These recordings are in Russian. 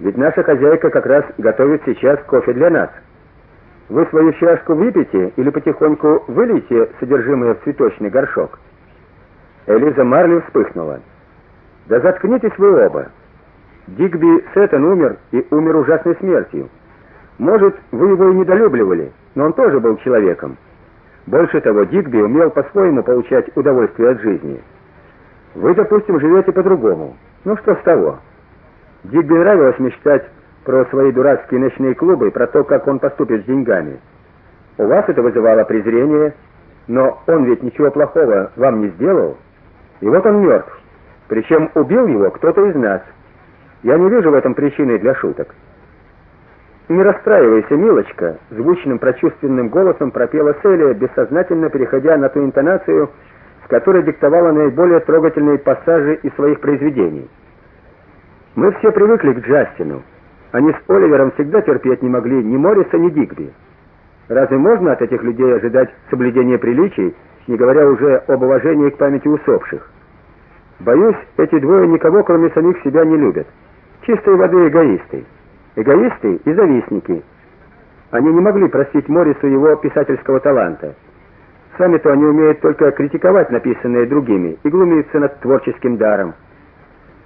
Ведь наша хозяйка как раз готовит сейчас кофе для нас. Вы свою чашку выпьете или потихоньку вылейте содержимое в цветочный горшок? Элиза Марли вспыхнула. Да заткнитесь вы оба. Дигби Сеттон умер и умер ужасной смертью. Может, вы его и недолюбливали, но он тоже был человеком. Больше того, Дигби умел по-своему получать удовольствие от жизни. Вы, допустим, живете по-другому. Ну что с того? Дигби нравилось мечтать про свои дурацкие ночные клубы про то, как он поступит с деньгами. У вас это вызывало презрение, но он ведь ничего плохого вам не сделал. И вот он мертв. Причем убил его кто-то из нас. Я не вижу в этом причины для шуток. Не расстраивайся, милочка, звучным прочувственным голосом пропела Селия, бессознательно переходя на ту интонацию, с которой диктовала наиболее трогательные пассажи из своих произведений. Мы все привыкли к Джастину. Они с Оливером всегда терпеть не могли ни Морриса, ни Дигби. Разве можно от этих людей ожидать соблюдения приличий, не говоря уже об уважении к памяти усопших? Боюсь, эти двое никого, кроме самих себя, не любят. Чистой воды эгоисты. Эгоисты и завистники. Они не могли простить Моррису его писательского таланта. Сами-то они умеют только критиковать написанное другими и глумиться над творческим даром.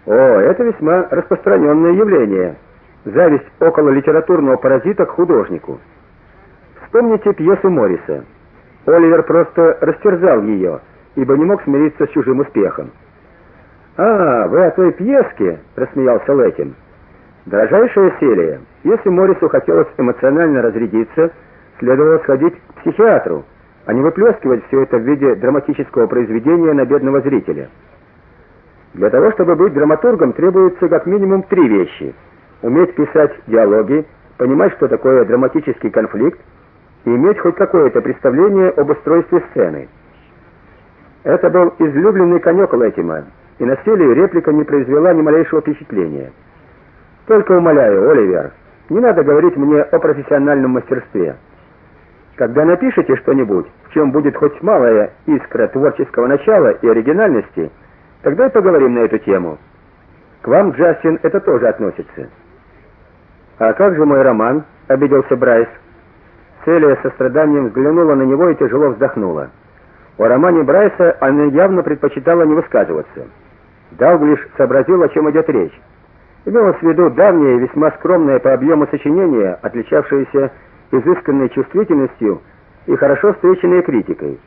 О, это весьма распространенное явление. Зависть около литературного паразита к художнику. Вспомните пьесу Морриса. Оливер просто растерзал ее, ибо не мог смириться с чужим успехом. А, вы о той пьеске, рассмеялся Лэтин. Дорожайшая Селия, если Морису хотелось эмоционально разрядиться, следовало сходить к психиатру, а не выплескивать все это в виде драматического произведения на бедного зрителя. Для того, чтобы быть драматургом, требуется как минимум три вещи: уметь писать диалоги, понимать, что такое драматический конфликт, и иметь хоть какое-то представление об устройстве сцены. Это был излюбленный конек Лэтима, и на Селию реплика не произвела ни малейшего впечатления. Только умоляю, Оливер, не надо говорить мне о профессиональном мастерстве. Когда напишете что-нибудь, в чем будет хоть малая искра творческого начала и оригинальности, тогда поговорим на эту тему. К вам, Джастин, это тоже относится. А как же мой роман? обиделся Брайс. Селия со страданием взглянула на него и тяжело вздохнула. О романе Брайса она явно предпочитала не высказываться. Далглиш сообразил, о чем идет речь. Имелось в виду давнее весьма скромное по объему сочинение, отличавшееся изысканной чувствительностью и хорошо встреченной критикой.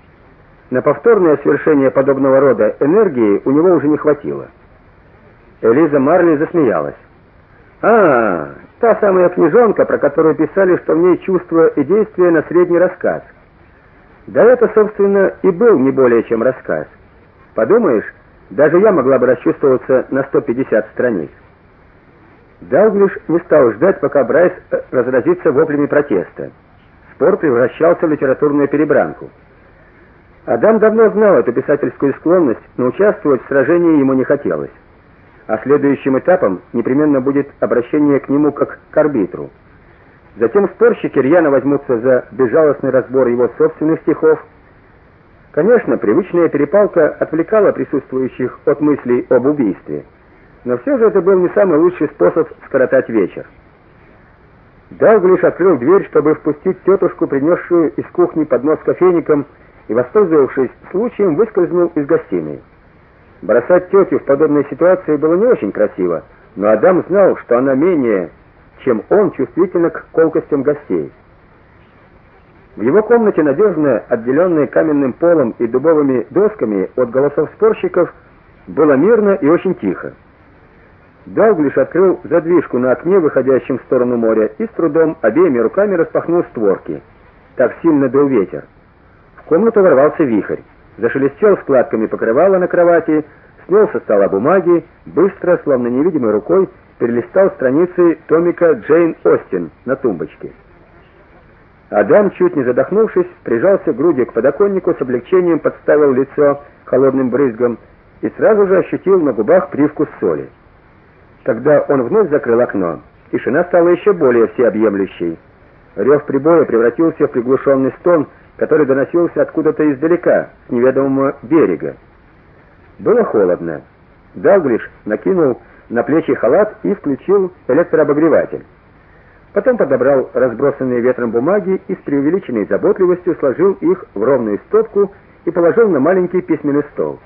На повторное свершение подобного рода энергии у него уже не хватило. Элиза Марли засмеялась. А, та самая книжонка, про которую писали, что в ней чувство и действие на средний рассказ. Да это, собственно, и был не более чем рассказ. Подумаешь, даже я могла бы расчувствоваться на 150 страниц. Далглиш не стал ждать, пока Брайс э, разразится воплями протеста. Спор превращался в литературную перебранку. Адам давно знал эту писательскую склонность, но участвовать в сражении ему не хотелось. А следующим этапом непременно будет обращение к нему как к арбитру. Затем спорщики рьяно возьмутся за безжалостный разбор его собственных стихов. Конечно, привычная перепалка отвлекала присутствующих от мыслей об убийстве. Но все же это был не самый лучший способ скоротать вечер. Далглиш открыл дверь, чтобы впустить тетушку, принесшую из кухни поднос с кофейником, и, воспользовавшись случаем, выскользнул из гостиной. Бросать тетю в подобной ситуации было не очень красиво, но Адам знал, что она менее, чем он, чувствительна к колкостям гостей. В его комнате, надежно отделенной каменным полом и дубовыми досками от голосов спорщиков, было мирно и очень тихо. Далглиш открыл задвижку на окне, выходящем в сторону моря, и с трудом обеими руками распахнул створки. Так сильно дул ветер. В комнату ворвался вихрь. Зашелестел складками покрывала на кровати, снял со стола бумаги, быстро, словно невидимой рукой, перелистал страницы томика Джейн Остин на тумбочке. Адам, чуть не задохнувшись, прижался грудью к подоконнику, с облегчением подставил лицо холодным брызгом и сразу же ощутил на губах привкус соли. Когда он вновь закрыл окно, тишина стала еще более всеобъемлющей. Рев прибоя превратился в приглушенный стон, который доносился откуда-то издалека, с неведомого берега. Было холодно. Далглиш накинул на плечи халат и включил электрообогреватель. Потом подобрал разбросанные ветром бумаги и с преувеличенной заботливостью сложил их в ровную стопку и положил на маленький письменный стол.